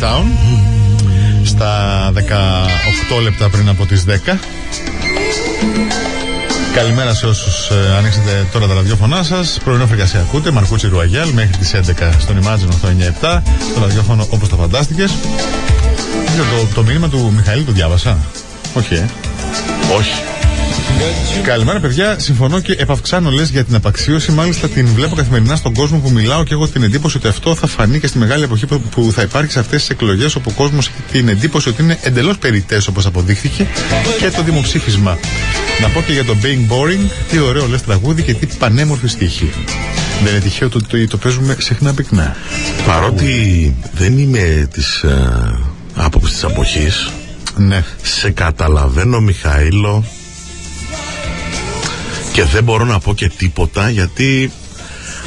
Town στα 18 λεπτά πριν από τις 10 Καλημέρα σε όσους ε, ανοίξετε τώρα τα ραδιόφωνά σας. Πρωινό φρικασί ακούτε. Μαρκούτσι Ρουαγιάλ μέχρι τις 11 στον Imagine 897. Το ραδιόφωνο όπως το φαντάστηκες. Το, το μήνυμα του Μιχαήλ το διάβασα; Όχι. Ε. Όχι. Καλημέρα, παιδιά. Συμφωνώ και επαυξάνω λες για την απαξίωση. Μάλιστα την βλέπω καθημερινά στον κόσμο που μιλάω και έχω την εντύπωση ότι αυτό θα φανεί και στη μεγάλη εποχή που θα υπάρχει σε αυτές τις εκλογές όπου ο κόσμος έχει την εντύπωση ότι είναι εντελώς περιτέ όπως αποδείχθηκε και το δημοψήφισμα. Να πω και για το Being Boring, τι ωραίο λες τραγούδι και τι πανέμορφη στοίχη. Δεν είναι τυχαίο το, το, το παίζουμε συχνά πυκνά. Παρότι δεν είμαι της ε, άποψης της αποχής. Ναι. Σε καταλαβαίνω, Μιχαήλο και δεν μπορώ να πω και τίποτα γιατί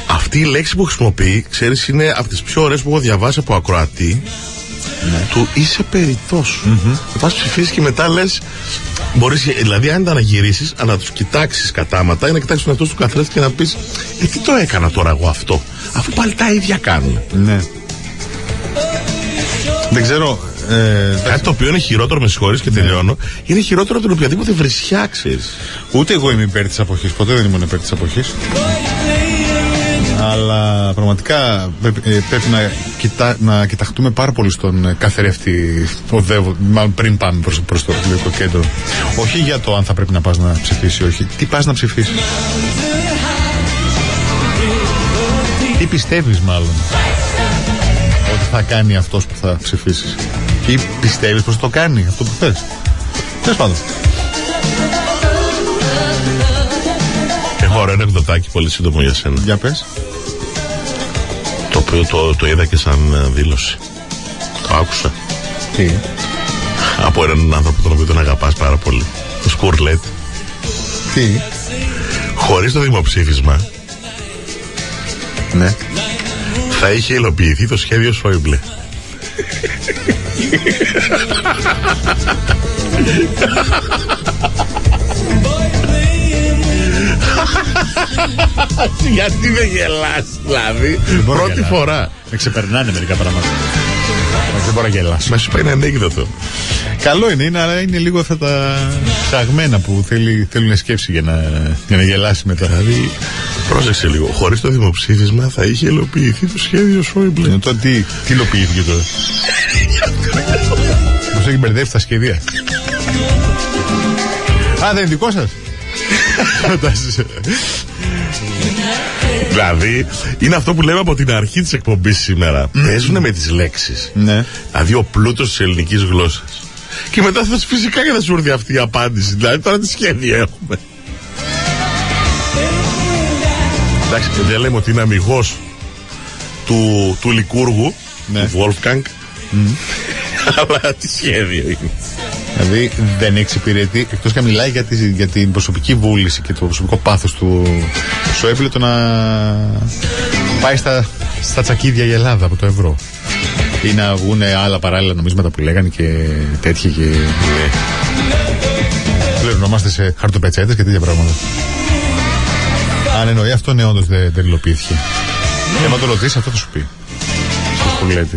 αυτή η λέξη που χρησιμοποιεί, ξέρεις, είναι από τις πιο ωραίες που έχω διαβάσει από ακροατή. Του είσαι περιττός. Θα πας ψηφίσεις και μετά λες Μπορείς, δηλαδή, αν τα να γυρίσει, να τους κοιτάξεις κατάματα ή να κοιτάξεις τον εαυτό σου καθρέφτη και να πεις: Ε, τι το έκανα τώρα εγώ αυτό, αφού πάλι τα ίδια κάνουν. Ναι. Δεν ξέρω. Ε, Κάτι το οποίο είναι χειρότερο, με συγχωρείς και τελειώνω, είναι χειρότερο από την οποιαδήποτε βρισιά, ξέρεις. Ούτε εγώ είμαι υπέρ της αποχής. Ποτέ δεν ήμουν υπέρ της αποχής. Αλλά πραγματικά πρέπει, ε, πρέπει να, κοιτά, να κοιταχτούμε πάρα πολύ στον ε, καθρέφτη οδεύω, μάλλον πριν πάμε προς, προς το εκλογικό κέντρο. Όχι για το αν θα πρέπει να πας να ψηφίσεις, όχι. Τι πας να ψηφίσεις. Τι πιστεύεις μάλλον ότι θα κάνει αυτός που θα ψηφίσεις. Ή πιστεύεις πως το κάνει αυτό που θες. Τέλος πάντων. Έχω ωραίο ανεκδοτάκι πολύ σύντομο για σένα. Για πες. Το οποίο το, το είδα και σαν ε, δήλωση. Το άκουσα. Τι; Από έναν άνθρωπο τον οποίο τον αγαπάς πάρα πολύ. Το Σκουρλέτ. Τι; Χωρίς το δημοψήφισμα Ναι. θα είχε υλοποιηθεί το σχέδιο Σόιμπλε. Γιατί δεν γελάς δηλαδή μπορώ να Πρώτη γελάω. φορά Με ξεπερνάνε μερικά πράγματα. Δεν μπορώ να γελάσω. Να σου πάει ένα ανέκδοτο Καλό είναι, είναι, αλλά είναι λίγο αυτά τα ψαγμένα που θέλει, θέλουν σκέψη για να, για να γελάσει μετά. Δηλαδή Πρόσεξε λίγο Χωρίς το δημοψήφισμα θα είχε υλοποιηθεί το σχέδιο Σόιμπλε Ε, Τώρα τι, τι υλοποιήθηκε τώρα; Μας έχει μπερδεύσει τα σχέδια; Α, δεν είναι δικό σας. Φαντάζεσαι. Δηλαδή, είναι αυτό που λέμε από την αρχή της εκπομπής σήμερα. Παίζουν με τις λέξεις. ναι. Δηλαδή, ο πλούτος της ελληνικής γλώσσας. Και μετά θα φυσικά και θα σου έρθει αυτή η απάντηση. Δηλαδή, τώρα τι σχέδια έχουμε. Εντάξει, δεν λέμε ότι είναι αμυγός του, του Λικούργου, Ναι. του Wolfgang. Αλλά τι σχέδιο είναι. Δηλαδή δεν εξυπηρετεί, εκτός και αν μιλάει για, τη, για την προσωπική βούληση και το προσωπικό πάθος του Σόιμπλε το να πάει στα, στα τσακίδια η Ελλάδα από το ευρώ. Ή να βγουν άλλα παράλληλα νομίσματα που λέγανε και τέτοια και. Ναι. Πληρωνόμαστε σε χαρτοπετσέτες και τέτοια πράγματα. Αν εννοεί αυτό, ναι, όντως δεν, δεν υλοποιήθηκε. Και άμα το ρωτήσεις, αυτό θα σου πει. Στο σκουλέτη.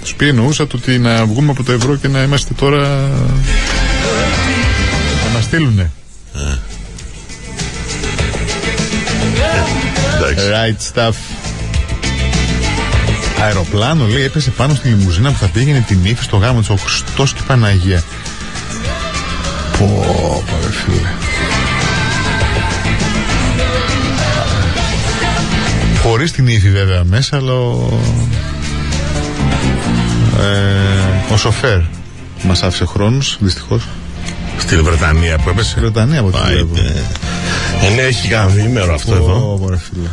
Θα σου πει εννοούσα το ότι να βγούμε από το ευρώ και να είμαστε τώρα. να μας στείλουνε. Εντάξει. Right stuff. Αεροπλάνο λέει έπεσε πάνω στη λιμουζίνα που θα πήγαινε την ύφη στο γάμο της ο Χριστός και η Παναγία. Πω, πω ρε φίλε. Χωρίς την ύφη βέβαια μέσα, αλλά ο, ε, ο σοφέρ μας άφησε χρόνους, δυστυχώς. Στην Βρετανία που έπεσε. Στη Βρετανία από ό,τι βλέπω. Άιντε. Ε, ναι, έχει κανένα διήμερο αυτό εδώ. Πω, πω, ρε φίλε.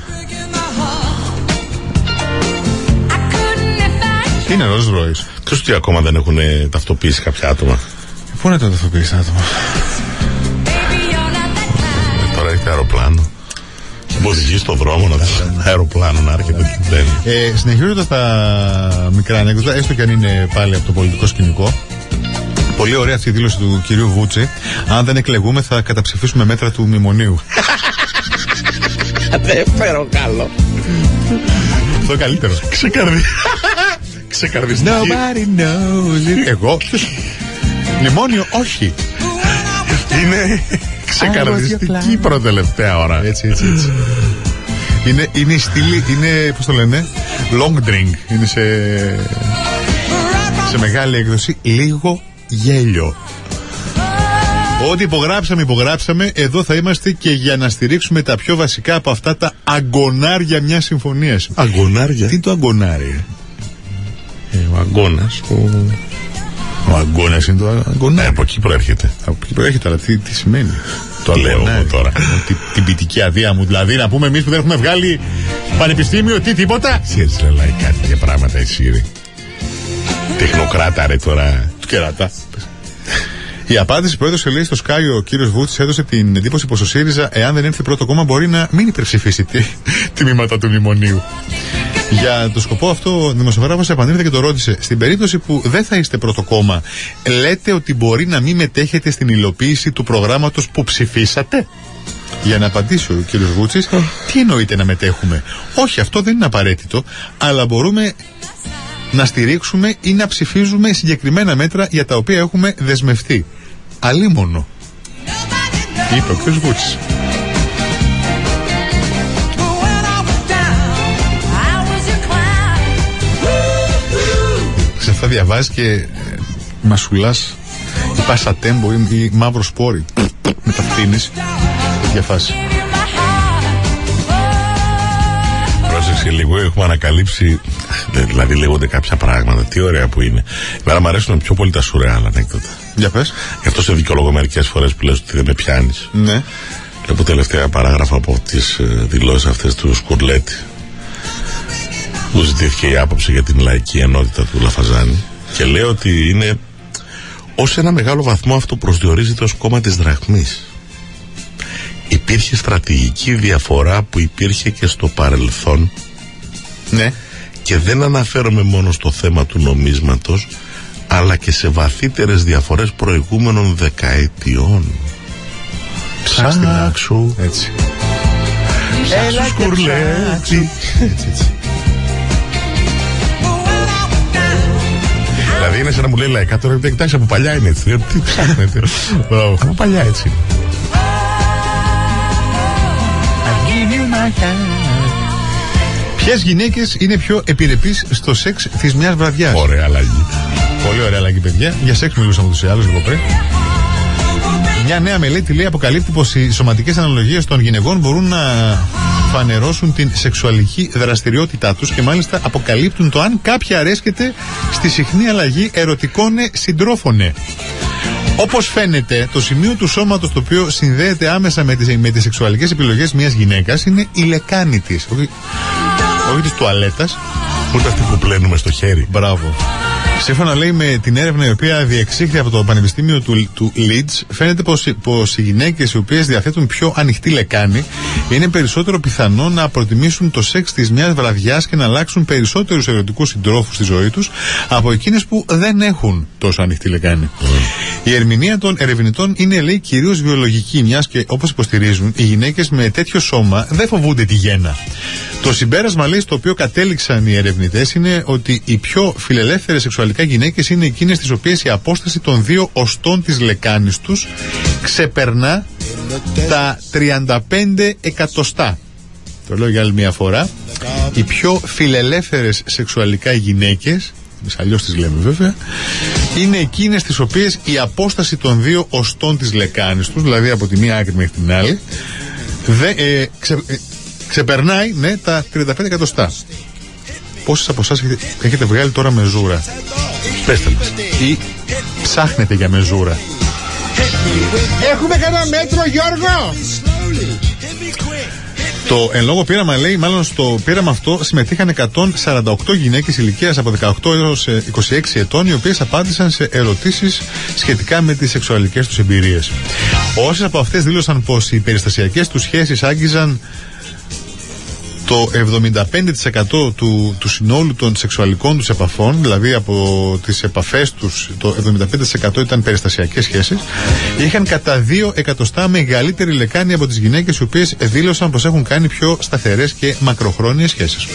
Τι είναι Rolls Royce. Ξέρεις ότι ακόμα δεν έχουν ε, ταυτοποιήσει κάποια άτομα; Πού είναι το ταυτοποιήσει άτομα. Ε, Τώρα έρχεται αεροπλάνο. Που οδηγεί στον δρόμο να δεις αεροπλάνο να έρχεται και δεν. Ε, Συνεχίζοντας τα μικρά ανέκδοτα, έστω και αν είναι πάλι από το πολιτικό σκηνικό, πολύ ωραία αυτή η δήλωση του κυρίου Βούτση. Αν δεν εκλεγούμε, θα καταψηφίσουμε μέτρα του μνημονίου. Δεν φέρω καλό. Αυτό καλύτερο. Ξεκαρδι... Ξεκαρδιστική. Nobody knows it. Εγώ. ποιος; Μνημόνιο, όχι. Είναι ξεκαρδιστική προτελευταία ώρα. Έτσι, έτσι, έτσι. Είναι, είναι η στήλη, είναι, πώς το λένε, long drink. Είναι σε, σε μεγάλη έκδοση, λίγο γέλιο. Ό,τι υπογράψαμε, υπογράψαμε. Εδώ θα είμαστε και για να στηρίξουμε τα πιο βασικά από αυτά τα αγκονάρια μιας συμφωνίας. Αγκονάρια; Τι είναι το αγκονάρι, ε; Ε, ο αγκώνας. Ο... Ο αγκώνα είναι το Ναι, αγκονάρι. από εκεί προέρχεται. Από εκεί προέρχεται, αλλά τι, τι σημαίνει; Το Λέω αγκονάρι. εγώ τώρα. Την, την ποιητική αδεία μου, δηλαδή να πούμε εμείς που δεν έχουμε βγάλει πανεπιστήμιο, τι τίποτα. Τι έτσι λέει κάτι τέτοια πράγματα εσύ ρε. Τεχνοκράτα ρε τώρα. Του κερατά. Η απάντηση που έδωσε λέει στο Sky ο κύριος Βούτση έδωσε την εντύπωση πως ο ΣΥΡΙΖΑ, εάν δεν έρθει πρώτο κόμμα, μπορεί να μην υπερψηφίσει τη τμήματα του μνημονίου. Για το σκοπό αυτό, ο δημοσιογράφος επανήλθε και το ρώτησε: Στην περίπτωση που δεν θα είστε πρώτο κόμμα, λέτε ότι μπορεί να μην μετέχετε στην υλοποίηση του προγράμματος που ψηφίσατε; Για να απαντήσει ο κύριος Βούτση, τι εννοείται να μετέχουμε; Όχι, αυτό δεν είναι απαραίτητο, αλλά μπορούμε να στηρίξουμε ή να ψηφίζουμε συγκεκριμένα μέτρα για τα οποία έχουμε δεσμευτεί. Αλίμονο. Είπε ο κ. Βούτσης. Αυτά διαβάζει και ε, μασουλάς η πάσα τέμπο ή, ή μαύρο σπόρι. Με τα φτύνεις. Τέτοια φάση. Πρόσεξε λίγο, έχουμε ανακαλύψει. Δηλαδή λέγονται κάποια πράγματα. Τι ωραία που είναι. Εμένα μου αρέσουν πιο πολύ τα σουρεάλ ανέκδοτα. Για πες. Γι' αυτό σε δικαιολογώ μερικές φορές που λες ότι δεν με πιάνεις. Ναι. Βλέπω τελευταία παράγραφο από τις δηλώσεις αυτές του Σκουρλέτη. Που ζητήθηκε η άποψη για την λαϊκή ενότητα του Λαφαζάνη. Και λέει ότι είναι ως ένα μεγάλο βαθμό αυτό προσδιορίζεται ως κόμμα της δραχμής. Υπήρχε στρατηγική διαφορά που υπήρχε και στο παρελθόν Ναι. και δεν αναφέρομαι μόνο στο θέμα του νομίσματος αλλά και σε βαθύτερες διαφορές προηγούμενων δεκαετιών. Ψάξου. Έτσι. Έλα σκουρλέτσι. Έτσι, έτσι. Δηλαδή είναι σαν να μου λέει λαϊκά τώρα εντάξει από παλιά είναι έτσι. Τι ψάχνετε. Μπράβο. από παλιά έτσι είναι. Ποιες γυναίκες είναι πιο επιρρεπείς στο σεξ της μιας βραδιάς; Ωραία αλλαγή. Πολύ ωραία αλλαγή, παιδιά. Για σεξ μιλούσαμε ούτω ή άλλω λίγο πριν. Μια νέα μελέτη λέει αποκαλύπτει πως οι σωματικές αναλογίες των γυναικών μπορούν να φανερώσουν την σεξουαλική δραστηριότητά τους και μάλιστα αποκαλύπτουν το αν κάποια αρέσκεται στη συχνή αλλαγή ερωτικόνε συντρόφωνε. Όπως φαίνεται, το σημείο του σώματος το οποίο συνδέεται άμεσα με τις με τις σεξουαλικές επιλογές μιας γυναίκας είναι η λεκάνη της. Όχι, όχι της τουαλέτας. Ούτε αυτή που πλένουμε στο χέρι. Μπράβο. Σύμφωνα λέει με την έρευνα η οποία διεξήχθη από το Πανεπιστήμιο του, του Leeds, φαίνεται πως, πως οι γυναίκες οι οποίες διαθέτουν πιο ανοιχτή λεκάνη είναι περισσότερο πιθανό να προτιμήσουν το σεξ της μιας βραδιάς και να αλλάξουν περισσότερους ερωτικούς συντρόφους στη ζωή τους από εκείνες που δεν έχουν τόσο ανοιχτή λεκάνη. Η ερμηνεία των ερευνητών είναι λέει κυρίως βιολογική μιας και όπως υποστηρίζουν οι γυναίκες με τέτοιο σώμα δεν φοβούνται τη γέννα. Το συμπέρασμα λέει στο οποίο κατέληξαν οι ερευνητές είναι ότι οι πιο φιλελεύθερες σεξουαλικά γυναίκες είναι εκείνες τις οποίες η απόσταση των δύο οστών της λεκάνης τους ξεπερνά τα 35 εκατοστά. Το λέω για άλλη μια φορά. Οι πιο φιλελεύθερες σεξουαλικά γυναίκες αλλιώς τις λέμε βέβαια, είναι εκείνες τις οποίες η απόσταση των δύο οστών της λεκάνης τους, δηλαδή από τη μία άκρη μέχρι την άλλη, δε, ε, ξε, ε, ξεπερνάει ναι, τα 35 εκατοστά. Πόσες από εσάς έχετε, έχετε βγάλει τώρα μεζούρα, Πέστε μας. ή ψάχνετε για μεζούρα; Έχουμε κανένα μέτρο, Γιώργο! Το εν λόγω πείραμα λέει, μάλλον στο πείραμα αυτό συμμετείχαν 148 γυναίκες ηλικίας από 18 έως ε, 26 ετών, οι οποίες απάντησαν σε ερωτήσεις σχετικά με τις σεξουαλικές τους εμπειρίες. Όσες από αυτές δήλωσαν πως οι περιστασιακές τους σχέσεις άγγιζαν το 75% του, του συνόλου των σεξουαλικών τους επαφών, δηλαδή από τις επαφές τους το 75% ήταν περιστασιακές σχέσεις, είχαν κατά δύο εκατοστά μεγαλύτερη λεκάνη από τις γυναίκες οι οποίες δήλωσαν πως έχουν κάνει πιο σταθερές και μακροχρόνιες σχέσεις.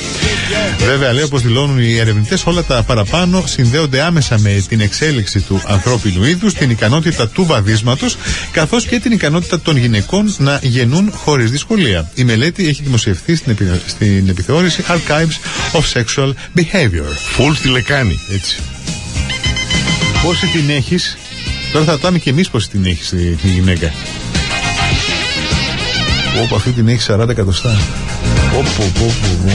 Βέβαια, λέει όπως δηλώνουν οι ερευνητές, όλα τα παραπάνω συνδέονται άμεσα με την εξέλιξη του ανθρώπινου είδους, την ικανότητα του βαδίσματος, καθώς και την ικανότητα των γυναικών να γεννούν χωρίς δυσκολία. Η μελέτη έχει δημοσιευθεί στην, επι- στην επιθεώρηση Archives of Sexual Behavior. Φουλ στη λεκάνη. Έτσι. Πόση την έχεις; Τώρα θα ρωτάμε και εμείς πώ την έχεις η η γυναίκα. Όπου αυτή την έχει 40 εκατοστά. Όπου, όπου, όπου.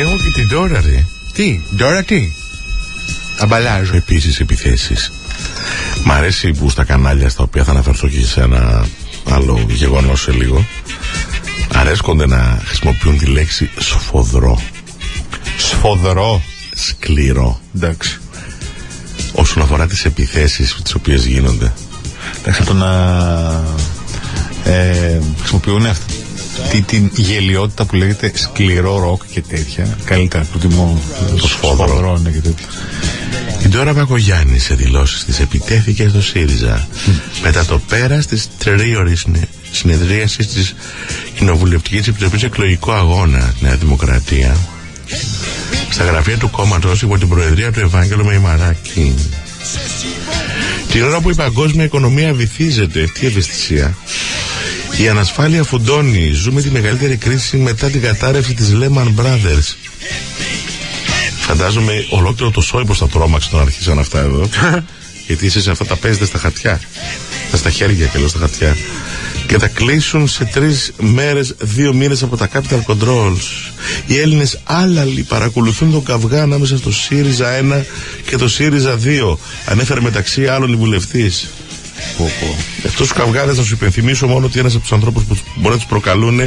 Έχω και την τώρα, ρε. Τι, τώρα τι; Αμπαλάζω. Επίσης επιθέσεις. Μ' αρέσει που στα κανάλια στα οποία θα αναφερθώ και σε ένα άλλο γεγονός σε λίγο. Αρέσκονται να χρησιμοποιούν τη λέξη σφοδρό, Σφοδρό. σκληρό Εντάξει. όσον αφορά τις επιθέσεις τις οποίες γίνονται. Εντάξει, το να ε, χρησιμοποιούν αυτή την γελιότητα που λέγεται σκληρό ροκ και τέτοια. Καλύτερα, προτιμώ το σφοδρό ναι, και τέτοια. Η Ντόρα Μπακογιάννη σε δηλώσεις της επιτέθηκε στο ΣΥΡΙΖΑ μετά το πέρας της τριώρης συνε- συνεδρίασης της Κοινοβουλευτικής Επιτροπής Εκλογικού Αγώνα Νέα Δημοκρατία στα γραφεία του κόμματος υπό την Προεδρία του Ευάγγελου Μεϊμαράκη. Την ώρα που η παγκόσμια οικονομία βυθίζεται, τι ευαισθησία, η ανασφάλεια φουντώνει. Ζούμε τη μεγαλύτερη κρίση μετά την κατάρρευση της Lehman Brothers. Φαντάζομαι ολόκληρο το σόι πως θα τρόμαξε τον αρχίσαν αυτά εδώ. Γιατί εσείς αυτά τα παίζετε στα χαρτιά. Τα στα χέρια και λέω στα χαρτιά. Και θα κλείσουν σε τρεις μέρες, δύο μήνες από τα Capital Controls. Οι Έλληνες άλλαλοι παρακολουθούν τον καυγά ανάμεσα στο ΣΥΡΙΖΑ 1 και το ΣΥΡΙΖΑ 2. Ανέφερε μεταξύ άλλων η βουλευτής. Αυτού του καυγάδες, να σου υπενθυμίσω μόνο ότι ένας από τους ανθρώπους που μπορεί να τους προκαλούν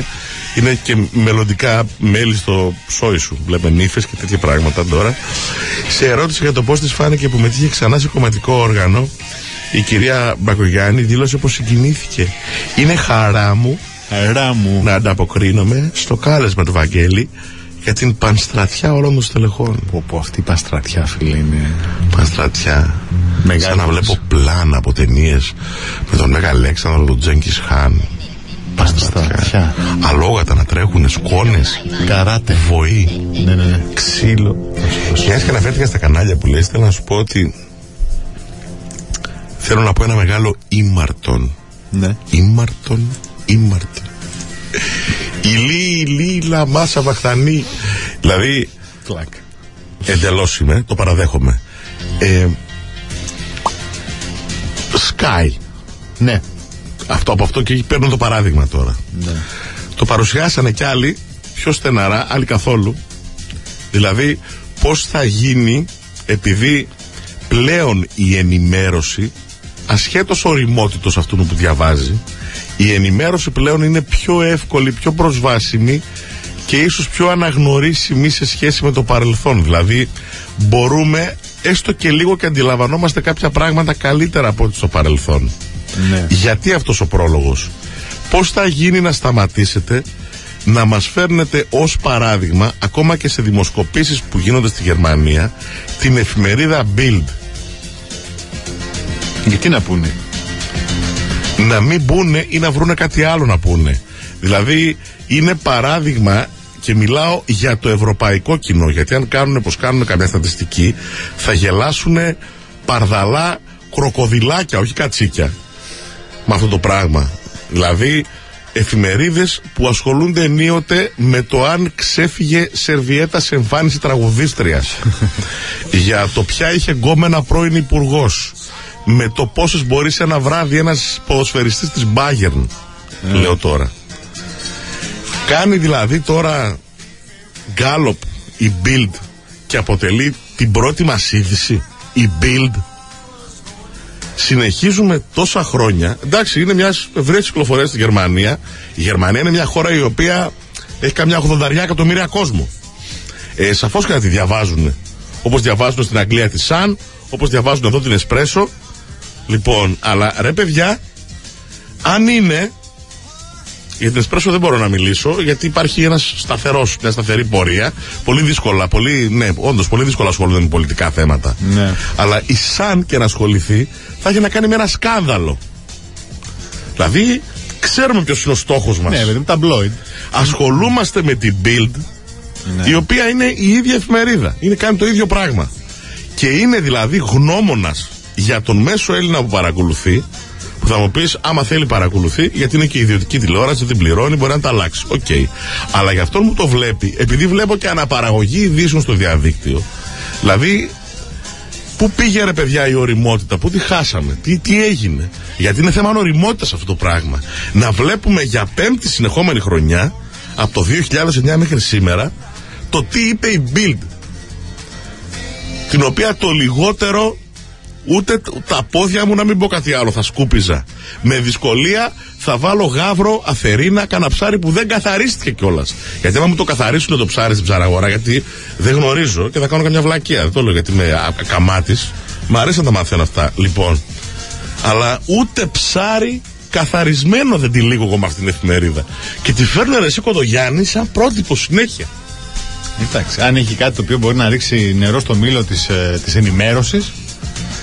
είναι και μελλοντικά μέλη στο σόι σου. Βλέπουμε νύφες και τέτοια πράγματα τώρα. Σε ερώτηση για το πώς της φάνηκε που μετήχε ξανά σε κομματικό όργανο, η κυρία Μπακογιάννη δήλωσε πως συγκινήθηκε. Είναι χαρά μου Χαρά μου. να ανταποκρίνομαι στο κάλεσμα του Βαγγέλη για την πανστρατιά όλων των στελεχών. Πω, πω, αυτή η παστρατιά, φίλε, είναι. Πανστρατιά. Μεγάλη Σαν να φάση. βλέπω πλάνα από ταινίες με τον Μέγα Αλέξανδρο, τον Τζέγκη Χάν. Παστρατιά. Αλόγατα να τρέχουν, σκόνες, Καράτε. βοή. Ναι, ναι, ναι. Ξύλο. Και μια και αναφέρθηκα στα κανάλια που λες, θέλω να σου πω ότι θέλω να πω ένα μεγάλο ήμαρτον. Ναι. Ήμαρτον, ήμαρτον. Ηλί, ηλί, λαμάσα, βαχθανή. Δηλαδή, Κλακ. εντελώς είμαι, το παραδέχομαι. Ε, Sky. Ναι. Αυτό από αυτό και παίρνω το παράδειγμα τώρα. ναι. Το παρουσιάσανε κι άλλοι πιο στεναρά, άλλοι καθόλου. Δηλαδή, πώς θα γίνει επειδή πλέον η ενημέρωση, ασχέτως οριμότητος αυτού που διαβάζει, η ενημέρωση πλέον είναι πιο εύκολη, πιο προσβάσιμη και ίσως πιο αναγνωρίσιμη σε σχέση με το παρελθόν. Δηλαδή, μπορούμε έστω και λίγο και αντιλαμβανόμαστε κάποια πράγματα καλύτερα από ό,τι στο παρελθόν. Ναι. Γιατί αυτός ο πρόλογος; Πώς θα γίνει να σταματήσετε να μας φέρνετε ως παράδειγμα ακόμα και σε δημοσκοπήσεις που γίνονται στη Γερμανία την εφημερίδα Bild; Γιατί να πούνε; Να μην πούνε ή να βρούνε κάτι άλλο να πούνε. Δηλαδή είναι παράδειγμα και μιλάω για το ευρωπαϊκό κοινό γιατί αν κάνουν πως κάνουν καμιά στατιστική θα γελάσουν παρδαλά κροκοδιλάκια όχι κατσίκια με αυτό το πράγμα. Δηλαδή εφημερίδες που ασχολούνται ενίοτε με το αν ξέφυγε σερβιέτα σε εμφάνιση τραγουδίστριας για το ποια είχε γκόμενα πρώην υπουργός. με το πόσες μπορεί σε ένα βράδυ ένας ποδοσφαιριστής της Bayern λέω τώρα κάνει δηλαδή τώρα γκάλοπ η Bild και αποτελεί την πρώτη μας είδηση η Bild συνεχίζουμε τόσα χρόνια. Εντάξει, είναι μια ευρεία κυκλοφορία στη Γερμανία. Η Γερμανία είναι μια χώρα η οποία έχει καμιά 80 εκατομμύρια κόσμο. Ε, Σαφώς και να τη διαβάζουν. Όπως διαβάζουν στην Αγγλία τη Sun, όπως διαβάζουν εδώ την Espresso. Λοιπόν, αλλά ρε παιδιά, αν είναι. Για την Espresso δεν μπορώ να μιλήσω, γιατί υπάρχει ένας σταθερός, μια σταθερή πορεία. Πολύ δύσκολα, πολύ, ναι, όντως πολύ δύσκολα ασχολούνται με πολιτικά θέματα. Ναι. Αλλά η Σαν και να ασχοληθεί θα έχει να κάνει με ένα σκάνδαλο. Δηλαδή, ξέρουμε ποιος είναι ο στόχος μας. Ναι, παιδί μου, ταμπλόιντ. Ασχολούμαστε με την Build, η οποία είναι η ίδια εφημερίδα. Είναι κάνει το ίδιο πράγμα. Και είναι δηλαδή γνώμονας για τον μέσο Έλληνα που παρακολουθεί, που θα μου πεις, άμα θέλει παρακολουθεί, γιατί είναι και ιδιωτική τηλεόραση, δεν πληρώνει, μπορεί να τα αλλάξει. Οκ. Αλλά για αυτόν που το βλέπει, επειδή βλέπω και αναπαραγωγή ειδήσεων στο διαδίκτυο, Δηλαδή, πού πήγε ρε παιδιά η ωριμότητα, πού τη χάσαμε, τι, τι έγινε. Γιατί είναι θέμα ωριμότητας αυτό το πράγμα. Να βλέπουμε για πέμπτη συνεχόμενη χρονιά, από το 2009 μέχρι σήμερα, το τι είπε η Bild. Την οποία το λιγότερο ούτε τ- τα πόδια μου να μην πω κάτι άλλο θα σκούπιζα. Με δυσκολία θα βάλω γάβρο, αφερίνα, καναψάρι που δεν καθαρίστηκε κιόλας. Γιατί άμα μου το καθαρίσουν το ψάρι στην ψαραγορά, γιατί δεν γνωρίζω και θα κάνω καμιά βλακεία. Δεν το λέω γιατί είμαι καμάτης. Μ' αρέσει να τα μαθαίνω αυτά. Λοιπόν, αλλά ούτε ψάρι καθαρισμένο δεν τη λύγω εγώ με αυτήν την εφημερίδα. Και τη φέρνω ρε εσύ Κοντογιάννη σαν πρότυπο συνέχεια. Εντάξει, αν έχει κάτι το οποίο μπορεί να ρίξει νερό στο μήλο της, ε, της ενημέρωσης,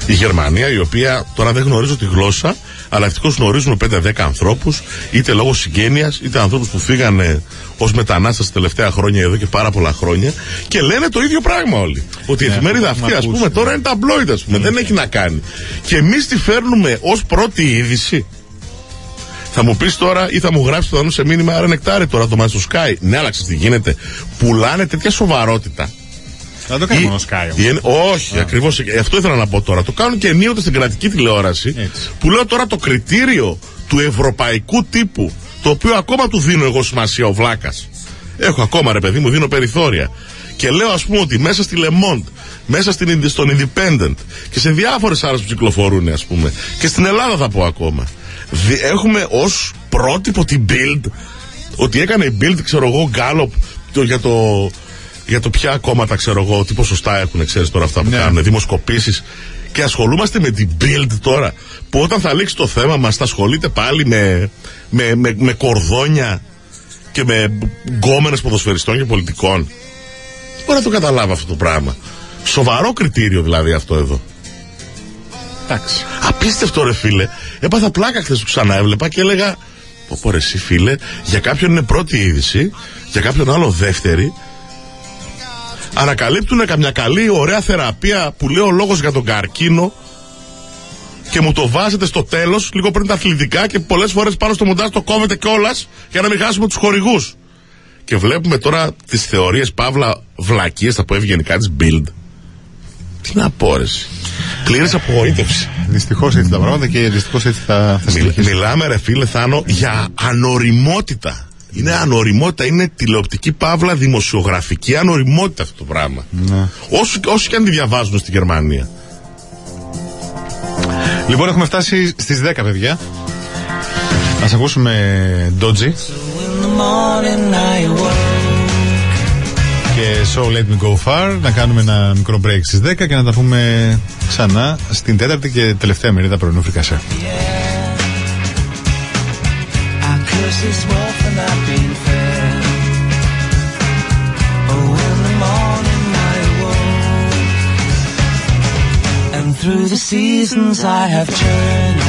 Η Γερμανία, η οποία τώρα δεν γνωρίζω τη γλώσσα, αλλά ευτυχώς γνωρίζουμε 5-10 ανθρώπους, είτε λόγω συγγένειας, είτε ανθρώπους που φύγανε ως μετανάστες τα τελευταία χρόνια εδώ και πάρα πολλά χρόνια και λένε το ίδιο πράγμα όλοι. Ότι η Ναι, εφημερίδα έχουμε αυτή, ας ακούσει, πούμε, ναι. τώρα είναι ταμπλόιντ, ας πούμε, δεν έχει να κάνει. Και εμείς τη φέρνουμε ως πρώτη είδηση. Θα μου πεις τώρα ή θα μου γράψεις το σε μήνυμα, άρα νεκτάρι τώρα το μάτι στο Sky. Ναι, αλλά ξέρεις τι γίνεται. Πουλάνε τέτοια σοβαρότητα. Θα το κάνει Ή- μόνο Sky. όμως. ή εν- όχι, ακριβώς αυτό ήθελα να πω τώρα. Το κάνουν και ενίοτε στην κρατική τηλεόραση. Έτσι. Που λέω τώρα το κριτήριο του ευρωπαϊκού τύπου, το οποίο ακόμα του δίνω εγώ σημασία ο Βλάκας. Έχω ακόμα ρε παιδί μου, δίνω περιθώρια. Και λέω ας πούμε ότι μέσα στη Le Monde, μέσα στην, στον Independent και σε διάφορες άλλες που κυκλοφορούν ας πούμε, και στην Ελλάδα θα πω ακόμα. δι- Έχουμε ως πρότυπο την Build, ότι έκανε η Build, ξέρω εγώ, Gallup το, για το για το ποια κόμματα ξέρω εγώ, τι ποσοστά έχουν, ξέρεις τώρα αυτά που Ναι. κάνουν, δημοσκοπήσεις. Και ασχολούμαστε με την build τώρα, που όταν θα λήξει το θέμα μας θα ασχολείται πάλι με, με, με, με κορδόνια και με γκόμενες ποδοσφαιριστών και πολιτικών. Δεν μπορώ να το καταλάβω αυτό το πράγμα. Σοβαρό κριτήριο δηλαδή αυτό εδώ. Εντάξει. Απίστευτο ρε φίλε. Έπαθα πλάκα χθες που ξανά έβλεπα και έλεγα. Πω πω ρε εσύ φίλε, για κάποιον είναι πρώτη είδηση, για κάποιον άλλο δεύτερη. Ανακαλύπτουν καμιά καλή ωραία θεραπεία που λέει ο λόγος για τον καρκίνο και μου το βάζετε στο τέλος λίγο πριν τα αθλητικά και πολλές φορές πάνω στο μοντάζ το κόβετε κιόλας για να μην χάσουμε τους χορηγούς. Και βλέπουμε τώρα τις θεωρίες Παύλα βλακίες θα πω ευγενικά της Build. Τι να πω ρε εσύ. Πλήρης απογοήτευση. Δυστυχώς έτσι τα πράγματα και δυστυχώς έτσι θα, θα Μιλ- συνεχίσει. μιλάμε ρε φίλε Θάνο για ανοριμότητα. Είναι ανοριμότητα, είναι τηλεοπτική παύλα δημοσιογραφική ανοριμότητα αυτό το πράγμα. Ναι. Όσο, όσο και αν τη διαβάζουν στη Γερμανία. Λοιπόν, έχουμε φτάσει στις 10 παιδιά. Α ακούσουμε Dodgy In the morning I awoke. και So Let Me Go Far. Να κάνουμε ένα μικρό break στις 10 και να τα πούμε ξανά στην τέταρτη και τελευταία μερίδα πρωινού φρικασέ. I curse this world for not being fair. Oh, in the morning I awoke. And through the seasons I have journeyed.